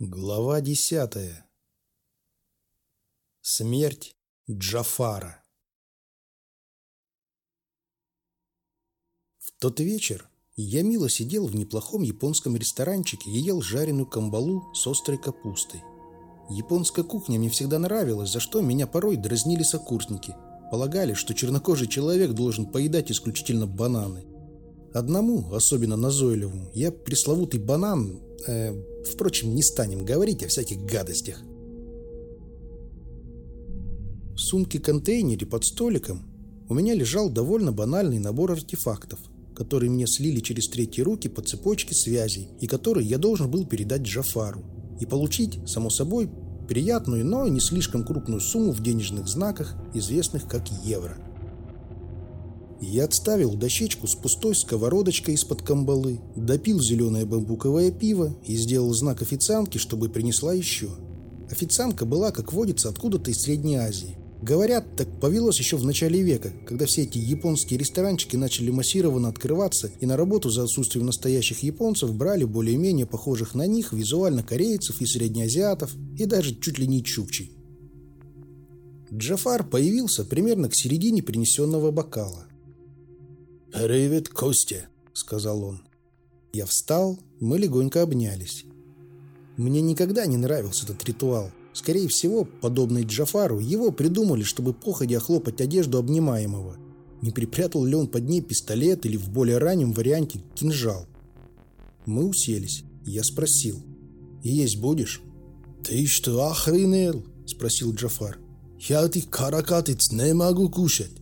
Глава десятая. Смерть Джафара. В тот вечер я мило сидел в неплохом японском ресторанчике и ел жареную камбалу с острой капустой. Японская кухня мне всегда нравилась, за что меня порой дразнили сокурсники. Полагали, что чернокожий человек должен поедать исключительно бананы. Одному, особенно назойливому, я пресловутый банан Э, впрочем, не станем говорить о всяких гадостях. В сумке-контейнере под столиком у меня лежал довольно банальный набор артефактов, которые мне слили через третьи руки по цепочке связей и которые я должен был передать Джафару и получить, само собой, приятную, но не слишком крупную сумму в денежных знаках, известных как евро. Я отставил дощечку с пустой сковородочкой из-под камбалы, допил зеленое бамбуковое пиво и сделал знак официантке, чтобы принесла еще. Официантка была, как водится, откуда-то из Средней Азии. Говорят, так повелось еще в начале века, когда все эти японские ресторанчики начали массированно открываться, и на работу за отсутствием настоящих японцев брали более-менее похожих на них визуально корейцев и среднеазиатов, и даже чуть ли не чукчей. Джафар появился примерно к середине принесенного бокала. «Привет, Костя», — сказал он. Я встал, мы легонько обнялись. Мне никогда не нравился этот ритуал. Скорее всего, подобный Джафару, его придумали, чтобы походя хлопать одежду обнимаемого. Не припрятал ли он под ней пистолет или в более раннем варианте кинжал? Мы уселись. Я спросил. «Есть будешь?» «Ты что, охренел?» – спросил Джафар. «Я этих каракатиц не могу кушать.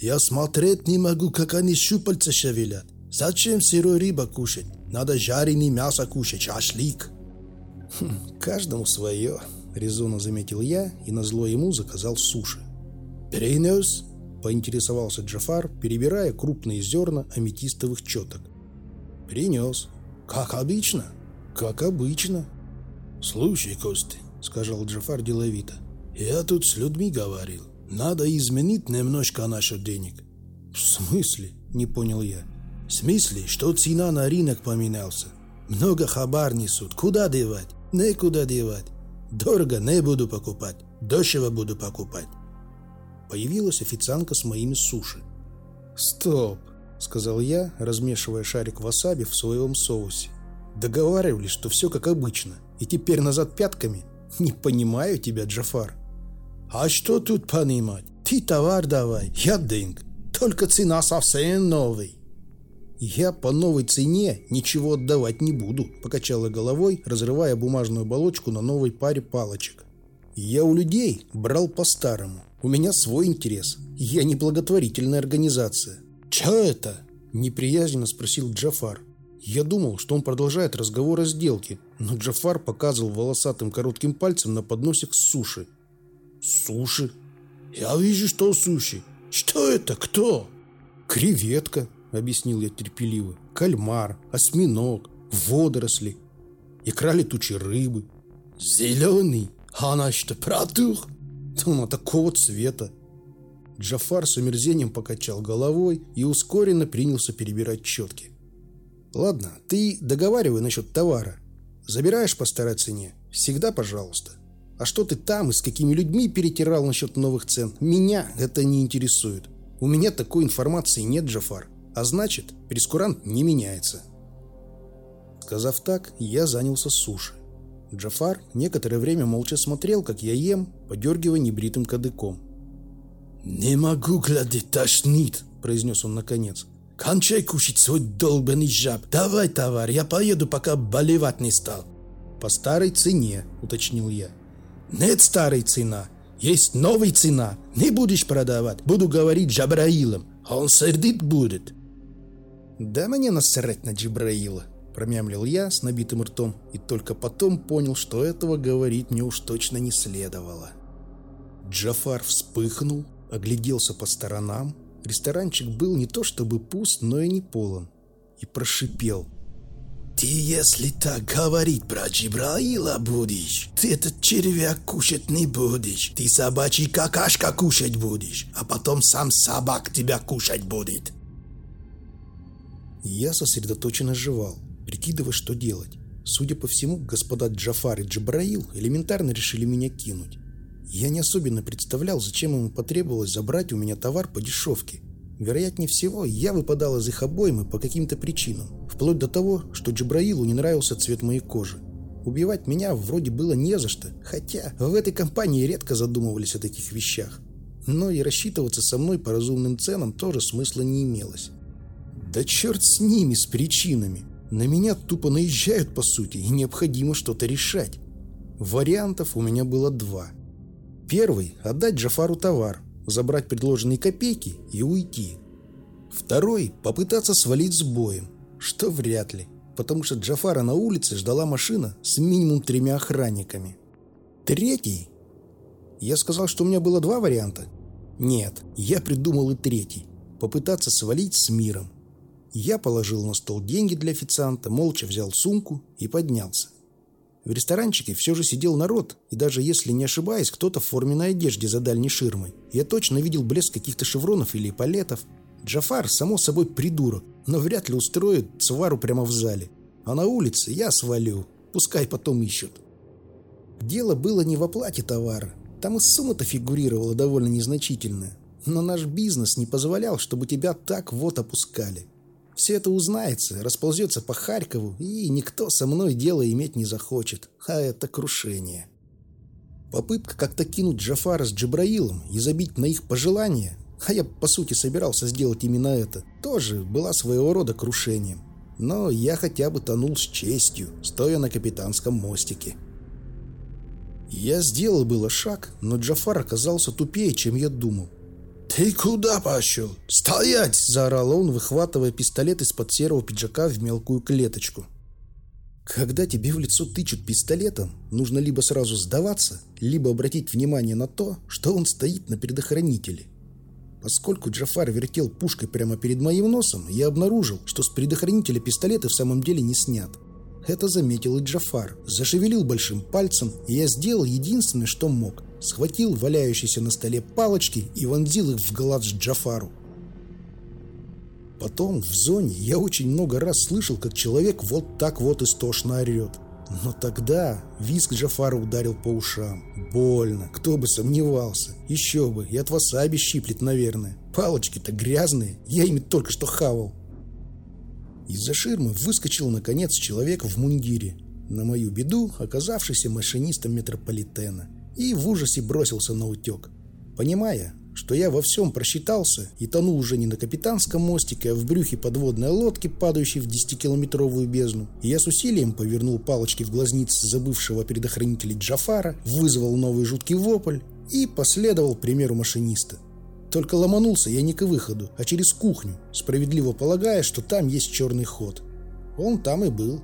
Я смотреть не могу, как они щупальца шевелят. Зачем сырой рыба кушать? Надо жареное мясо кушать, шашлик. Хм, каждому свое, резонно заметил я и назло ему заказал суши. Принес? Поинтересовался Джафар, перебирая крупные зерна аметистовых четок. Принес. Как обычно? Как обычно. Слушай, Кости, сказал Джафар деловито. Я тут с людьми говорил. Надо изменить немножко наших денег. В смысле? Не понял я. В смысле, что цена на рынок поменялся. Много хабар несут. Куда девать? Некуда девать. Дорого не буду покупать. Дешево буду покупать. Появилась официантка с моими суши. «Стоп!» — сказал я, размешивая шарик васаби в своем соусе. «Договаривались, что все как обычно. И теперь назад пятками? Не понимаю тебя, Джафар». А что тут понимать? Ты товар давай, я деньг. Только цена совсем новый. Я по новой цене ничего отдавать не буду, покачала головой, разрывая бумажную оболочку на новой паре палочек. Я у людей брал по-старому. У меня свой интерес. Я не благотворительная организация. Че это? Неприязненно спросил Джафар. Я думал, что он продолжает разговор о сделке, но Джафар показывал волосатым коротким пальцем на подносик с суши. Суши? Я вижу, что суши. Что это? Кто? Креветка, объяснил я терпеливо. Кальмар, осьминог, водоросли, икра летучей рыбы. Зеленый? А она что, протух? Она такого цвета. Джафар с омерзением покачал головой и ускоренно принялся перебирать четки. «Ладно, ты договаривай насчет товара. Забираешь по старой цене? Всегда пожалуйста. А что ты там и с какими людьми перетирал насчет новых цен? Меня это не интересует. У меня такой информации нет, Джафар. А значит, прескурант не меняется. Сказав так, я занялся суши. Джафар некоторое время молча смотрел, как я ем, подергивая небритым кадыком. «Не могу глядеть, тошнит», — произнес он наконец. «Кончай кушать свой долбанный жаб. Давай, товар, я поеду, пока болевать не стал». По старой цене, уточнил я. Нет старой цена, есть новая цена. Не будешь продавать, буду говорить Джабраилом. Он сердит будет. Да мне насрать на Джабраила, промямлил я с набитым ртом и только потом понял, что этого говорить мне уж точно не следовало. Джафар вспыхнул, огляделся по сторонам. Ресторанчик был не то чтобы пуст, но и не полон. И прошипел – ты, если так говорить про Джибраила будешь, ты этот червяк кушать не будешь. Ты собачий какашка кушать будешь, а потом сам собак тебя кушать будет. Я сосредоточенно жевал, прикидывая, что делать. Судя по всему, господа Джафар и Джабраил элементарно решили меня кинуть. Я не особенно представлял, зачем ему потребовалось забрать у меня товар по дешевке. Вероятнее всего, я выпадал из их обоймы по каким-то причинам, вплоть до того, что Джабраилу не нравился цвет моей кожи. Убивать меня вроде было не за что, хотя в этой компании редко задумывались о таких вещах. Но и рассчитываться со мной по разумным ценам тоже смысла не имелось. Да черт с ними, с причинами. На меня тупо наезжают, по сути, и необходимо что-то решать. Вариантов у меня было два. Первый – отдать Джафару товар, забрать предложенные копейки и уйти. Второй – попытаться свалить с боем, что вряд ли, потому что Джафара на улице ждала машина с минимум тремя охранниками. Третий? Я сказал, что у меня было два варианта? Нет, я придумал и третий – попытаться свалить с миром. Я положил на стол деньги для официанта, молча взял сумку и поднялся. В ресторанчике все же сидел народ, и даже если не ошибаюсь, кто-то в форменной одежде за дальней ширмой. Я точно видел блеск каких-то шевронов или палетов. Джафар, само собой, придурок, но вряд ли устроит свару прямо в зале. А на улице я свалю, пускай потом ищут. Дело было не в оплате товара. Там и сумма-то фигурировала довольно незначительная. Но наш бизнес не позволял, чтобы тебя так вот опускали. Все это узнается, расползется по Харькову, и никто со мной дело иметь не захочет. А это крушение. Попытка как-то кинуть Джафара с Джабраилом и забить на их пожелания, а я по сути собирался сделать именно это, тоже была своего рода крушением. Но я хотя бы тонул с честью, стоя на капитанском мостике. Я сделал было шаг, но Джафар оказался тупее, чем я думал. «Ты куда пошел? Стоять!» – заорал он, выхватывая пистолет из-под серого пиджака в мелкую клеточку. Когда тебе в лицо тычут пистолетом, нужно либо сразу сдаваться, либо обратить внимание на то, что он стоит на предохранителе. Поскольку Джафар вертел пушкой прямо перед моим носом, я обнаружил, что с предохранителя пистолеты в самом деле не снят. Это заметил и Джафар. Зашевелил большим пальцем, и я сделал единственное, что мог схватил валяющиеся на столе палочки и вонзил их в Галадж Джафару. Потом в зоне я очень много раз слышал, как человек вот так вот истошно орет. Но тогда визг Джафара ударил по ушам. Больно, кто бы сомневался. Еще бы, и от васаби щиплет, наверное. Палочки-то грязные, я ими только что хавал. Из-за ширмы выскочил, наконец, человек в мундире. На мою беду, оказавшийся машинистом метрополитена и в ужасе бросился на утек. Понимая, что я во всем просчитался и тонул уже не на капитанском мостике, а в брюхе подводной лодки, падающей в 10-километровую бездну, я с усилием повернул палочки в глазницы забывшего предохранителей Джафара, вызвал новый жуткий вопль и последовал примеру машиниста. Только ломанулся я не к выходу, а через кухню, справедливо полагая, что там есть черный ход. Он там и был.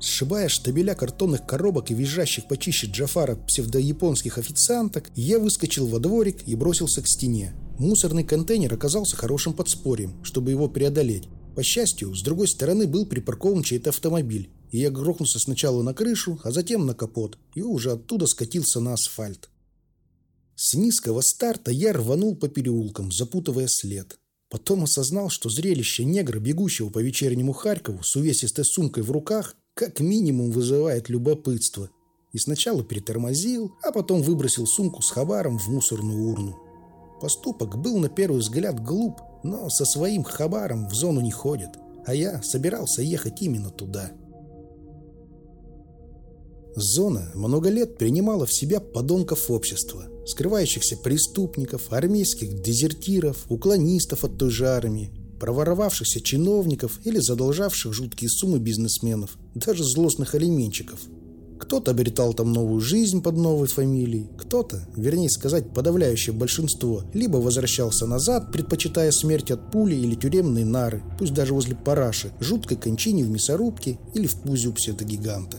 Сшибая штабеля картонных коробок и визжащих почище Джафара псевдояпонских официанток, я выскочил во дворик и бросился к стене. Мусорный контейнер оказался хорошим подспорьем, чтобы его преодолеть. По счастью, с другой стороны был припаркован чей-то автомобиль, и я грохнулся сначала на крышу, а затем на капот, и уже оттуда скатился на асфальт. С низкого старта я рванул по переулкам, запутывая след. Потом осознал, что зрелище негра, бегущего по вечернему Харькову с увесистой сумкой в руках, как минимум вызывает любопытство. И сначала притормозил, а потом выбросил сумку с хабаром в мусорную урну. Поступок был на первый взгляд глуп, но со своим хабаром в зону не ходят, а я собирался ехать именно туда. Зона много лет принимала в себя подонков общества, скрывающихся преступников, армейских дезертиров, уклонистов от той же армии. Проворовавшихся чиновников или задолжавших жуткие суммы бизнесменов, даже злостных алименщиков. Кто-то обретал там новую жизнь под новой фамилией, кто-то, вернее сказать, подавляющее большинство, либо возвращался назад, предпочитая смерть от пули или тюремные нары, пусть даже возле параши, жуткой кончине в мясорубке или в пузе у псевдогиганта.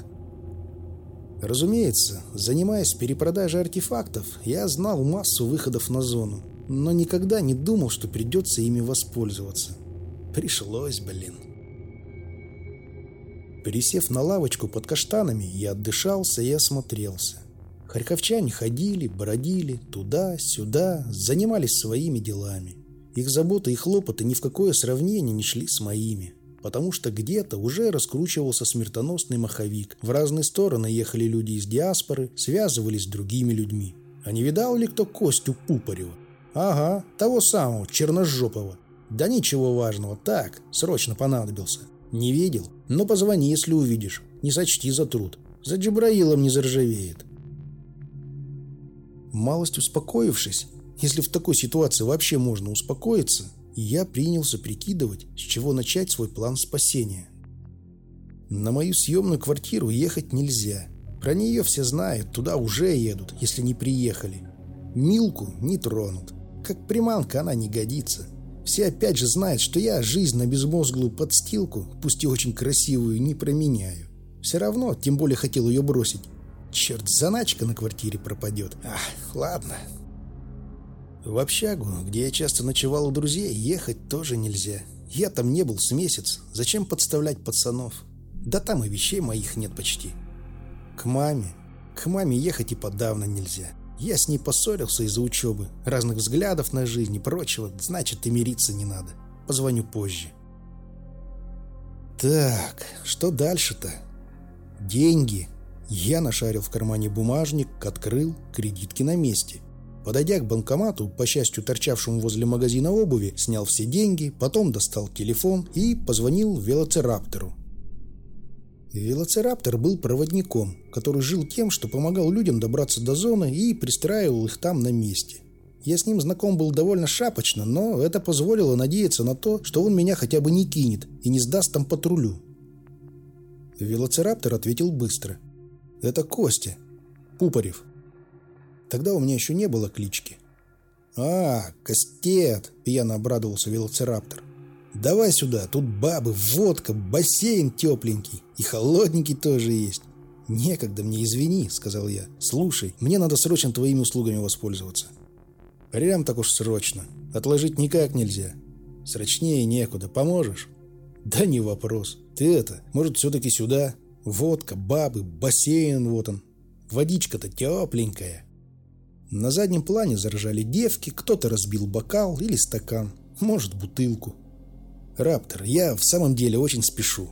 Разумеется, занимаясь перепродажей артефактов, я знал массу выходов на зону, но никогда не думал, что придется ими воспользоваться. Пришлось, блин. Пересев на лавочку под каштанами, я отдышался и осмотрелся. Харьковчане ходили, бродили, туда-сюда, занимались своими делами. Их заботы и хлопоты ни в какое сравнение не шли с моими потому что где-то уже раскручивался смертоносный маховик. В разные стороны ехали люди из диаспоры, связывались с другими людьми. А не видал ли кто Костю Пупарева? Ага, того самого, черножопого. Да ничего важного, так, срочно понадобился. Не видел? Но позвони, если увидишь. Не сочти за труд. За Джибраилом не заржавеет. Малость успокоившись, если в такой ситуации вообще можно успокоиться, я принялся прикидывать, с чего начать свой план спасения. На мою съемную квартиру ехать нельзя. Про нее все знают, туда уже едут, если не приехали. Милку не тронут. Как приманка она не годится. Все опять же знают, что я жизнь на безмозглую подстилку, пусть и очень красивую, не променяю. Все равно, тем более хотел ее бросить. Черт, заначка на квартире пропадет. Ах, ладно, в общагу, где я часто ночевал у друзей, ехать тоже нельзя. Я там не был с месяц. Зачем подставлять пацанов? Да там и вещей моих нет почти. К маме. К маме ехать и подавно нельзя. Я с ней поссорился из-за учебы, разных взглядов на жизнь и прочего, значит и мириться не надо. Позвоню позже. Так, что дальше-то? Деньги. Я нашарил в кармане бумажник, открыл, кредитки на месте. Подойдя к банкомату, по счастью торчавшему возле магазина обуви, снял все деньги, потом достал телефон и позвонил велоцираптору. Велоцираптор был проводником, который жил тем, что помогал людям добраться до зоны и пристраивал их там на месте. Я с ним знаком был довольно шапочно, но это позволило надеяться на то, что он меня хотя бы не кинет и не сдаст там патрулю. Велоцираптор ответил быстро. «Это Костя. Пупарев. Тогда у меня еще не было клички. «А, Кастет!» – пьяно обрадовался велоцираптор. «Давай сюда, тут бабы, водка, бассейн тепленький и холодненький тоже есть». «Некогда мне, извини», – сказал я. «Слушай, мне надо срочно твоими услугами воспользоваться». «Прям так уж срочно. Отложить никак нельзя. Срочнее некуда. Поможешь?» «Да не вопрос. Ты это, может, все-таки сюда? Водка, бабы, бассейн вот он. Водичка-то тепленькая». На заднем плане заржали девки, кто-то разбил бокал или стакан, может бутылку. «Раптор, я в самом деле очень спешу».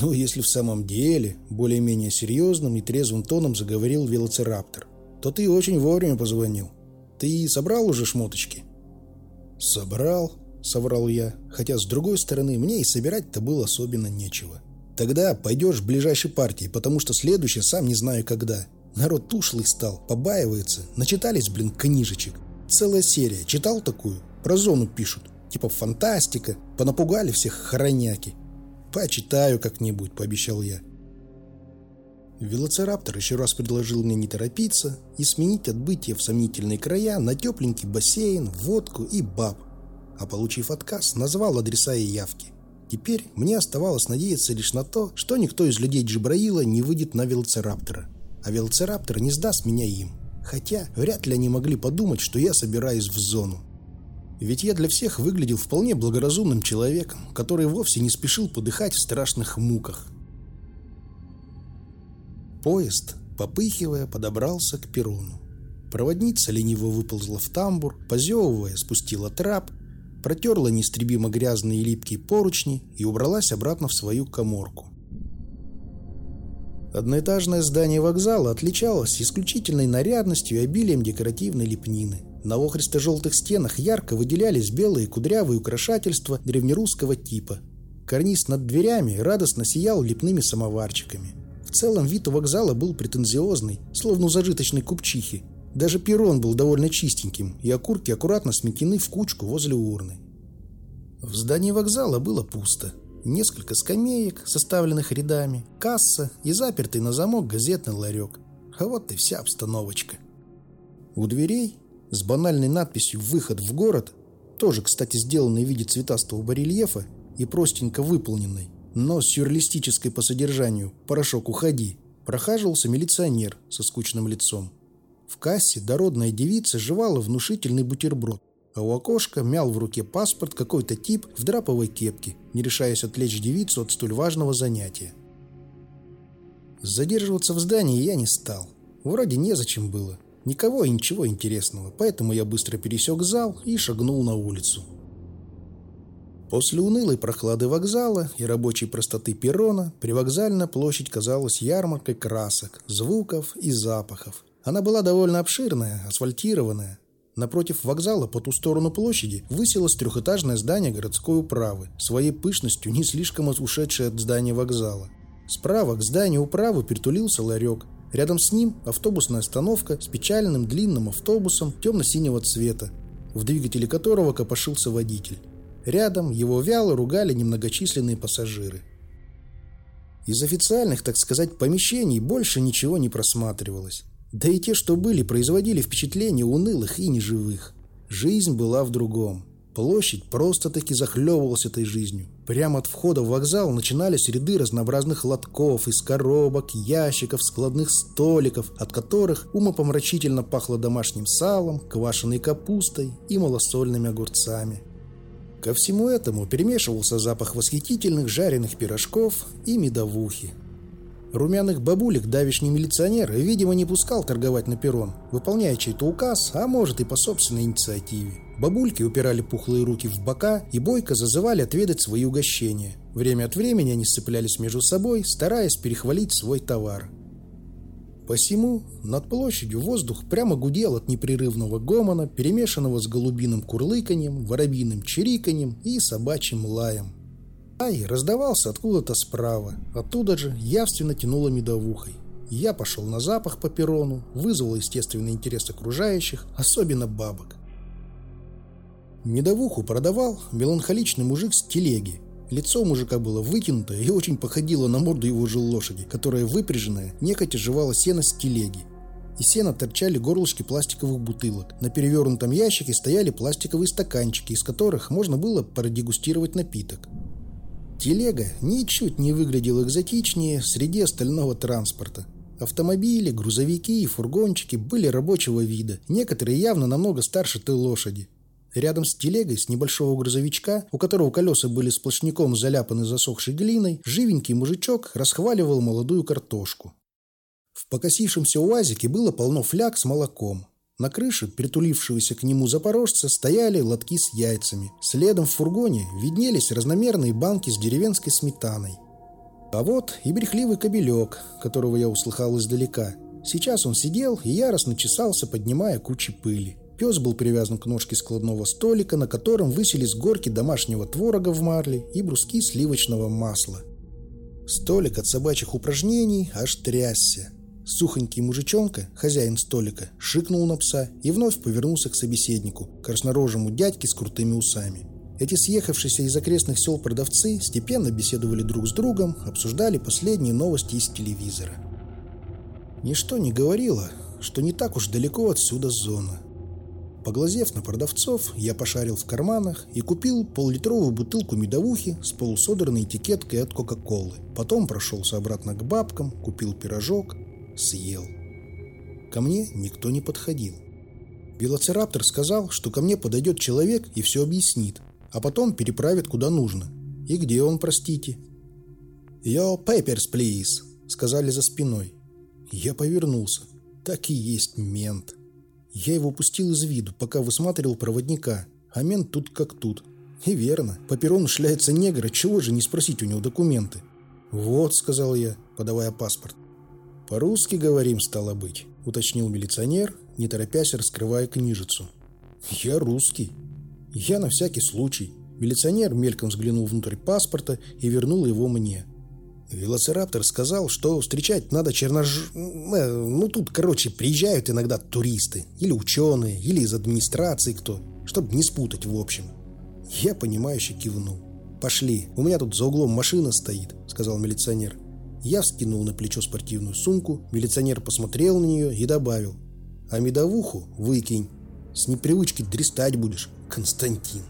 «Ну, если в самом деле», — более-менее серьезным и трезвым тоном заговорил велоцираптор, «то ты очень вовремя позвонил. Ты собрал уже шмоточки?» «Собрал», — соврал я, хотя, с другой стороны, мне и собирать-то было особенно нечего. «Тогда пойдешь в ближайшей партии, потому что следующее сам не знаю когда. Народ тушлый стал, побаивается. Начитались, блин, книжечек. Целая серия. Читал такую? Про зону пишут. Типа фантастика. Понапугали всех хороняки. Почитаю как-нибудь, пообещал я. Велоцираптор еще раз предложил мне не торопиться и сменить отбытие в сомнительные края на тепленький бассейн, водку и баб. А получив отказ, назвал адреса и явки. Теперь мне оставалось надеяться лишь на то, что никто из людей Джибраила не выйдет на велоцираптора а велоцираптор не сдаст меня им. Хотя вряд ли они могли подумать, что я собираюсь в зону. Ведь я для всех выглядел вполне благоразумным человеком, который вовсе не спешил подыхать в страшных муках. Поезд, попыхивая, подобрался к перрону. Проводница лениво выползла в тамбур, позевывая, спустила трап, протерла неистребимо грязные и липкие поручни и убралась обратно в свою коморку. Одноэтажное здание вокзала отличалось исключительной нарядностью и обилием декоративной лепнины. На охристо-желтых стенах ярко выделялись белые кудрявые украшательства древнерусского типа. Карниз над дверями радостно сиял лепными самоварчиками. В целом вид у вокзала был претензиозный, словно у зажиточной купчихи. Даже перрон был довольно чистеньким, и окурки аккуратно сметены в кучку возле урны. В здании вокзала было пусто. Несколько скамеек, составленных рядами, касса и запертый на замок газетный ларек. А вот и вся обстановочка. У дверей с банальной надписью «Выход в город», тоже, кстати, сделанной в виде цветастого барельефа и простенько выполненной, но сюрреалистической по содержанию «Порошок, уходи», прохаживался милиционер со скучным лицом. В кассе дородная девица жевала внушительный бутерброд, а у окошка мял в руке паспорт какой-то тип в драповой кепке, не решаясь отвлечь девицу от столь важного занятия. Задерживаться в здании я не стал. Вроде незачем было. Никого и ничего интересного, поэтому я быстро пересек зал и шагнул на улицу. После унылой прохлады вокзала и рабочей простоты перрона привокзальная площадь казалась ярмаркой красок, звуков и запахов. Она была довольно обширная, асфальтированная, Напротив вокзала по ту сторону площади высилось трехэтажное здание городской управы, своей пышностью не слишком ушедшее от здания вокзала. Справа к зданию управы притулился ларек. Рядом с ним автобусная остановка с печальным длинным автобусом темно-синего цвета, в двигателе которого копошился водитель. Рядом его вяло ругали немногочисленные пассажиры. Из официальных, так сказать, помещений больше ничего не просматривалось. Да и те, что были, производили впечатление унылых и неживых. Жизнь была в другом. Площадь просто-таки захлебывалась этой жизнью. Прямо от входа в вокзал начинались ряды разнообразных лотков из коробок, ящиков, складных столиков, от которых умопомрачительно пахло домашним салом, квашеной капустой и малосольными огурцами. Ко всему этому перемешивался запах восхитительных жареных пирожков и медовухи. Румяных бабулек давишний милиционер, видимо, не пускал торговать на перрон, выполняя чей-то указ, а может и по собственной инициативе. Бабульки упирали пухлые руки в бока и бойко зазывали отведать свои угощения. Время от времени они сцеплялись между собой, стараясь перехвалить свой товар. Посему над площадью воздух прямо гудел от непрерывного гомона, перемешанного с голубиным курлыканьем, воробьиным чириканьем и собачьим лаем. Ай раздавался откуда-то справа. Оттуда же явственно тянуло медовухой. Я пошел на запах по перрону, вызвал естественный интерес окружающих, особенно бабок. Медовуху продавал меланхоличный мужик с телеги. Лицо мужика было вытянуто и очень походило на морду его же лошади, которая выпряженная нехотя жевала сено с телеги. Из сена торчали горлышки пластиковых бутылок. На перевернутом ящике стояли пластиковые стаканчики, из которых можно было продегустировать напиток. Телега ничуть не выглядела экзотичнее среди остального транспорта. Автомобили, грузовики и фургончики были рабочего вида, некоторые явно намного старше той лошади. Рядом с телегой с небольшого грузовичка, у которого колеса были сплошняком заляпаны засохшей глиной, живенький мужичок расхваливал молодую картошку. В покосившемся уазике было полно фляг с молоком. На крыше, притулившегося к нему запорожца, стояли лотки с яйцами. Следом в фургоне виднелись разномерные банки с деревенской сметаной. А вот и брехливый кобелек, которого я услыхал издалека. Сейчас он сидел и яростно чесался, поднимая кучи пыли. Пес был привязан к ножке складного столика, на котором высились горки домашнего творога в марле и бруски сливочного масла. Столик от собачьих упражнений аж трясся. Сухонький мужичонка, хозяин столика, шикнул на пса и вновь повернулся к собеседнику, краснорожему дядьке с крутыми усами. Эти съехавшиеся из окрестных сел продавцы степенно беседовали друг с другом, обсуждали последние новости из телевизора. Ничто не говорило, что не так уж далеко отсюда зона. Поглазев на продавцов, я пошарил в карманах и купил поллитровую бутылку медовухи с полусодранной этикеткой от Кока-Колы. Потом прошелся обратно к бабкам, купил пирожок, съел. Ко мне никто не подходил. Велоцираптор сказал, что ко мне подойдет человек и все объяснит, а потом переправит куда нужно. И где он, простите? «Yo, papers, please», — сказали за спиной. Я повернулся. Так и есть мент. Я его пустил из виду, пока высматривал проводника, а мент тут как тут. И верно, по перрону шляется негр, чего же не спросить у него документы? «Вот», — сказал я, подавая паспорт. «По-русски говорим, стало быть», — уточнил милиционер, не торопясь раскрывая книжицу. «Я русский». «Я на всякий случай». Милиционер мельком взглянул внутрь паспорта и вернул его мне. Велоцираптор сказал, что встречать надо чернож... Э, ну, тут, короче, приезжают иногда туристы. Или ученые, или из администрации кто. Чтобы не спутать, в общем. Я, понимающе кивнул. «Пошли, у меня тут за углом машина стоит», — сказал милиционер. Я вскинул на плечо спортивную сумку, милиционер посмотрел на нее и добавил. «А медовуху выкинь. С непривычки дристать будешь, Константин».